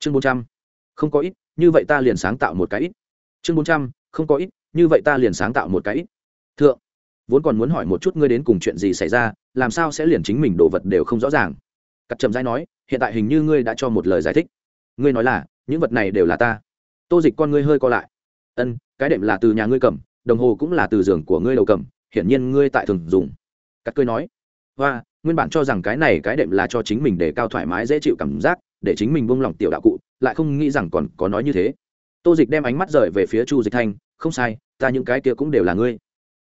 chương bốn trăm. Không có ít, như vậy ta liền sáng tạo một cái ít. Chương bốn trăm, không có ít, như vậy ta liền sáng tạo một cái ít. Thượng, vốn còn muốn hỏi một chút ngươi đến cùng chuyện gì xảy ra, làm sao sẽ liền chính mình đồ vật đều không rõ ràng? Cắt trầm dai nói, hiện tại hình như ngươi đã cho một lời giải thích. Ngươi nói là, những vật này đều là ta. Tô dịch con ngươi hơi co lại. Ân, cái đệm là từ nhà ngươi cầm, đồng hồ cũng là từ giường của ngươi đầu cầm, hiển nhiên ngươi tại thường dùng. Cắt cười nói và nguyên bản cho rằng cái này cái đệm là cho chính mình để cao thoải mái, dễ chịu cảm giác để chính mình buông lỏng tiểu đạo cụ, lại không nghĩ rằng còn có nói như thế. Tô dịch đem ánh mắt rời về phía chu dịch thanh, không sai, ta những cái kia cũng đều là ngươi.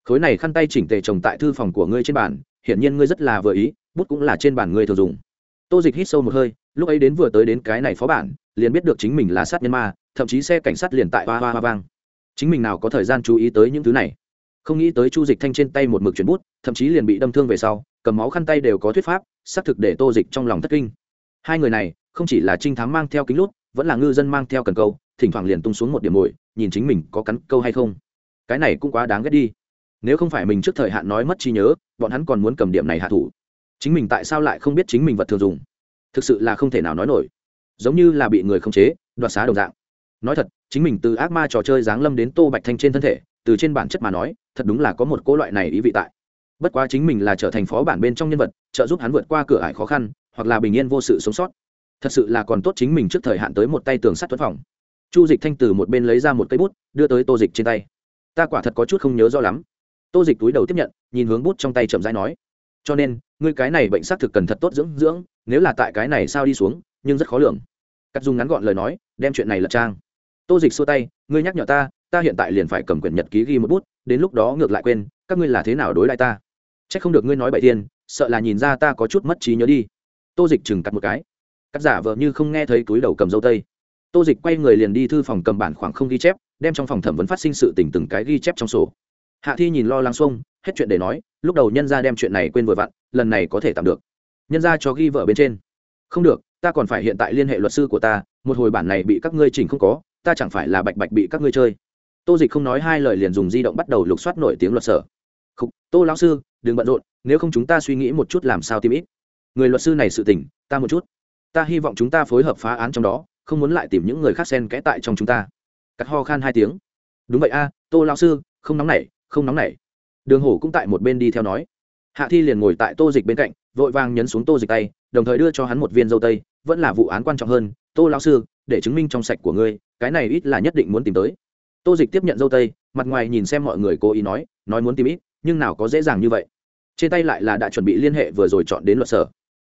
Khối này khăn tay chỉnh tề trồng tại thư phòng của ngươi trên bàn, hiển nhiên ngươi rất là vừa ý, bút cũng là trên bàn ngươi thường dùng. Tô dịch hít sâu một hơi, lúc ấy đến vừa tới đến cái này phó bản, liền biết được chính mình là sát nhân ma, thậm chí xe cảnh sát liền tại hoa hoa hoa vang. Chính mình nào có thời gian chú ý tới những thứ này? Không nghĩ tới chu dịch thanh trên tay một mực chuyển bút, thậm chí liền bị đâm thương về sau, cầm máu khăn tay đều có thuyết pháp, xác thực để tô dịch trong lòng thất kinh. Hai người này không chỉ là trinh thám mang theo kính lút, vẫn là ngư dân mang theo cần câu, thỉnh thoảng liền tung xuống một điểm mồi, nhìn chính mình có cắn câu hay không. Cái này cũng quá đáng ghét đi. Nếu không phải mình trước thời hạn nói mất trí nhớ, bọn hắn còn muốn cầm điểm này hạ thủ. Chính mình tại sao lại không biết chính mình vật thường dùng? Thực sự là không thể nào nói nổi. Giống như là bị người khống chế, đoạt xá đồng dạng. Nói thật, chính mình từ ác ma trò chơi giáng lâm đến tô bạch thanh trên thân thể, từ trên bản chất mà nói, thật đúng là có một cỗ loại này ý vị tại. Bất quá chính mình là trở thành phó bản bên trong nhân vật, trợ giúp hắn vượt qua cửa ải khó khăn, hoặc là bình yên vô sự sống sót thật sự là còn tốt chính mình trước thời hạn tới một tay tường sắt tuấn phòng. Chu dịch thanh từ một bên lấy ra một cây bút, đưa tới tô dịch trên tay. Ta quả thật có chút không nhớ rõ lắm. Tô dịch túi đầu tiếp nhận, nhìn hướng bút trong tay chậm rãi nói, cho nên, ngươi cái này bệnh xác thực cần thật tốt dưỡng dưỡng, nếu là tại cái này sao đi xuống, nhưng rất khó lường. Cắt dung ngắn gọn lời nói, đem chuyện này lật trang. Tô dịch xua tay, ngươi nhắc nhở ta ta hiện tại liền phải cầm quyển nhật ký ghi một bút, đến lúc đó ngược lại quên, các ngươi là thế nào đối lại ta? C h ắ c không được ngươi nói bậy tiên, sợ là nhìn ra ta có chút mất trí nhớ đi. Tô dịch chừng cắt một cái cắt giả vợ như không nghe thấy túi đầu cầm dâu tây. Tô dịch quay người liền đi thư phòng cầm bản khoảng không ghi chép đem trong phòng thẩm vấn phát sinh sự tình từng cái ghi chép trong sổ. Hạ thi nhìn lo lắng xuông hết chuyện để nói lúc đầu nhân ra đem chuyện này quên vội vặn lần này có thể tạm được. Nhân ra cho ghi vợ bên trên. Không được ta còn phải hiện tại liên hệ luật sư của ta một hồi bản này bị các ngươi chỉnh không có ta chẳng phải là bạch bạch bị các ngươi chơi. Tô dịch không nói hai lời liền dùng di động bắt đầu lục soát nổi tiếng luật sở. Khúc, tô lão sư đừng bận rộn nếu không chúng ta suy nghĩ một chút làm sao tìm ít. Người luật sư này sự tỉnh ta một chút ta hy vọng chúng ta phối hợp phá án trong đó, không muốn lại tìm những người khác xen kẽ tại trong chúng ta. Cắt ho khan hai tiếng. Đúng vậy a, tô lão sư, không nóng nảy, không nóng nảy. Đường hổ cũng tại một bên đi theo nói. Hạ thi liền ngồi tại tô dịch bên cạnh, vội vàng nhấn xuống tô dịch tay, đồng thời đưa cho hắn một viên dâu tây, vẫn là vụ án quan trọng hơn, tô lão sư, để chứng minh trong sạch của ngươi, cái này ít là nhất định muốn tìm tới. Tô dịch tiếp nhận dâu tây, mặt ngoài nhìn xem mọi người cố ý nói nói muốn tìm ít, nhưng nào có dễ dàng như vậy. Trên tay lại là đã chuẩn bị liên hệ vừa rồi chọn đến luật sở.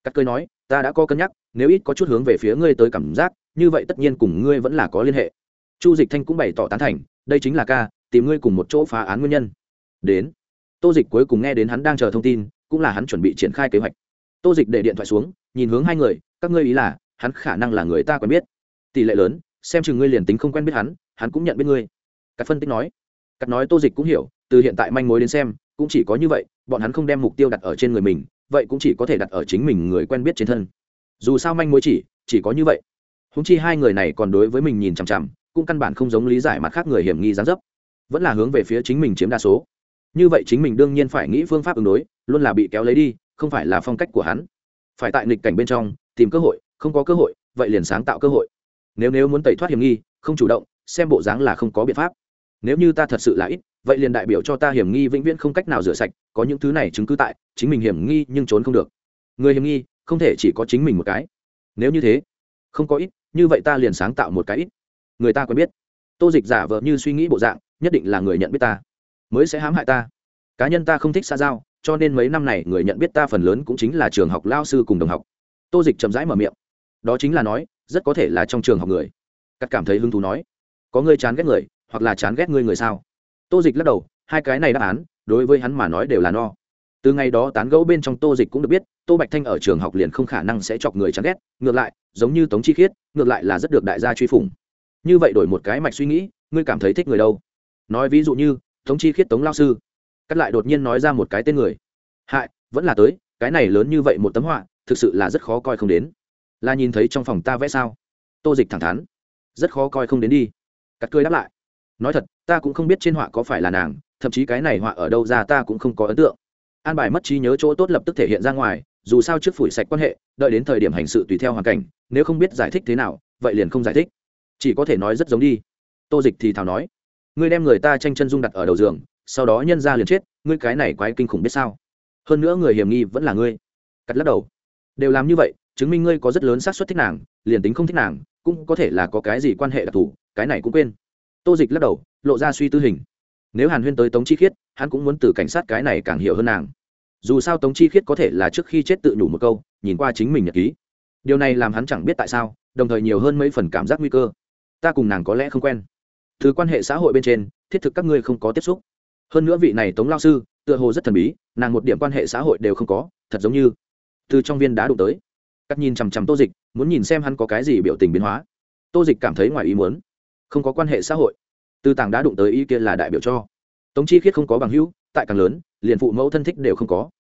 Cắt cơi nói, ta đã có cân nhắc nếu ít có chút hướng về phía ngươi tới cảm giác, như vậy tất nhiên cùng ngươi vẫn là có liên hệ. Chu dịch thanh cũng bày tỏ tán thành, đây chính là ca, tìm ngươi cùng một chỗ phá án nguyên nhân. Đến. Tô dịch cuối cùng nghe đến hắn đang chờ thông tin, cũng là hắn chuẩn bị triển khai kế hoạch. Tô dịch để điện thoại xuống, nhìn hướng hai người, các ngươi ý là, hắn khả năng là người ta quen biết. Tỷ lệ lớn, xem chừng ngươi liền tính không quen biết hắn hắn cũng nhận biết ngươi. Các phân tích nói. Các nói tô dịch cũng hiểu, từ hiện tại manh mối đến xem, cũng chỉ có như vậy, bọn hắn không đem mục tiêu đặt ở trên người mình, vậy cũng chỉ có thể đặt ở chính mình người quen biết trên thân dù sao manh mối chỉ chỉ có như vậy. Húng chi hai người này còn đối với mình nhìn chằm chằm, cũng căn bản không giống lý giải mặt khác người hiểm nghi gián dấp. Vẫn là hướng về phía chính mình chiếm đa số. Như vậy chính mình đương nhiên phải nghĩ phương pháp ứng đối, luôn là bị kéo lấy đi, không phải là phong cách của hắn. Phải tại nghịch cảnh bên trong, tìm cơ hội, không có cơ hội, vậy liền sáng tạo cơ hội. Nếu nếu muốn tẩy thoát hiểm nghi, không chủ động, xem bộ dáng là không có biện pháp. Nếu như ta thật sự là ít, vậy liền đại biểu cho ta hiểm nghi vĩnh viễn không cách nào rửa sạch, có những thứ này chứng cứ tại, chính mình hiểm nghi nhưng trốn không được. Người hiểm nghi không thể chỉ có chính mình một cái. Nếu như thế, không có ít, như vậy ta liền sáng tạo một cái ít. Người ta quen biết. Tô dịch giả vờ như suy nghĩ bộ dạng, nhất định là người nhận biết ta, mới sẽ hãm hại ta. Cá nhân ta không thích xa giao, cho nên mấy năm này người nhận biết ta phần lớn cũng chính là trường học lao sư cùng đồng học. Tô dịch chậm rãi mở miệng. Đó chính là nói, rất có thể là trong trường học người. Cắt cảm thấy hứng thú nói, có người chán ghét người, hoặc là chán ghét ngươi người sao? Tô dịch lắc đầu, hai cái này đáp án, đối với hắn mà nói đều là no từ ngày đó tán gẫu bên trong tô dịch cũng được biết, tô bạch thanh ở trường học liền không khả năng sẽ chọc người chán ghét, ngược lại, giống như tống chi khiết, ngược lại là rất được đại gia truy phủng. Như vậy đổi một cái mạch suy nghĩ, ngươi cảm thấy thích người đâu? Nói ví dụ như, tống chi khiết tống lao sư. Cắt lại đột nhiên nói ra một cái tên người. Hại, vẫn là tới, cái này lớn như vậy một tấm họa, thực sự là rất khó coi không đến. Là nhìn thấy trong phòng ta vẽ sao? Tô dịch thẳng thắn. Rất khó coi không đến đi. Cắt cười đáp lại. Nói thật, ta cũng không biết trên họa có phải là nàng, thậm chí cái này họa ở đâu ra ta cũng không có ấn tượng an bài mất trí nhớ chỗ tốt lập tức thể hiện ra ngoài, dù sao trước phủi sạch quan hệ, đợi đến thời điểm hành sự tùy theo hoàn cảnh, nếu không biết giải thích thế nào, vậy liền không giải thích. Chỉ có thể nói rất giống đi. Tô dịch thì thào nói. Ngươi đem người ta tranh chân dung đặt ở đầu giường, sau đó nhân ra liền chết, ngươi cái này quái kinh khủng biết sao? Hơn nữa người hiểm nghi vẫn là ngươi. Cắt lắc đầu. Đều làm như vậy, chứng minh ngươi có rất lớn xác suất thích nàng, liền tính không thích nàng, cũng có thể là có cái gì quan hệ đặc thù, cái này cũng quên. Tô dịch lắc đầu, lộ ra suy tư hình nếu hàn huyên tới tống chi khiết, hắn cũng muốn từ cảnh sát cái này càng hiểu hơn nàng. Dù sao tống chi khiết có thể là trước khi chết tự nhủ một câu, nhìn qua chính mình nhật ký. Điều này làm hắn chẳng biết tại sao, đồng thời nhiều hơn mấy phần cảm giác nguy cơ. Ta cùng nàng có lẽ không quen. Từ quan hệ xã hội bên trên, thiết thực các ngươi không có tiếp xúc. Hơn nữa vị này tống lao sư, tựa hồ rất thần bí, nàng một điểm quan hệ xã hội đều không có, thật giống như từ trong viên đá đụng tới. Cắt nhìn chằm chằm tô dịch, muốn nhìn xem hắn có cái gì biểu tình biến hóa. Tô dịch cảm thấy ngoài ý muốn. Không có quan hệ xã hội từ tảng đá đụng tới ý kia là đại biểu cho. Tống chi khiết không có bằng hữu, tại càng lớn, liền phụ mẫu thân thích đều không có.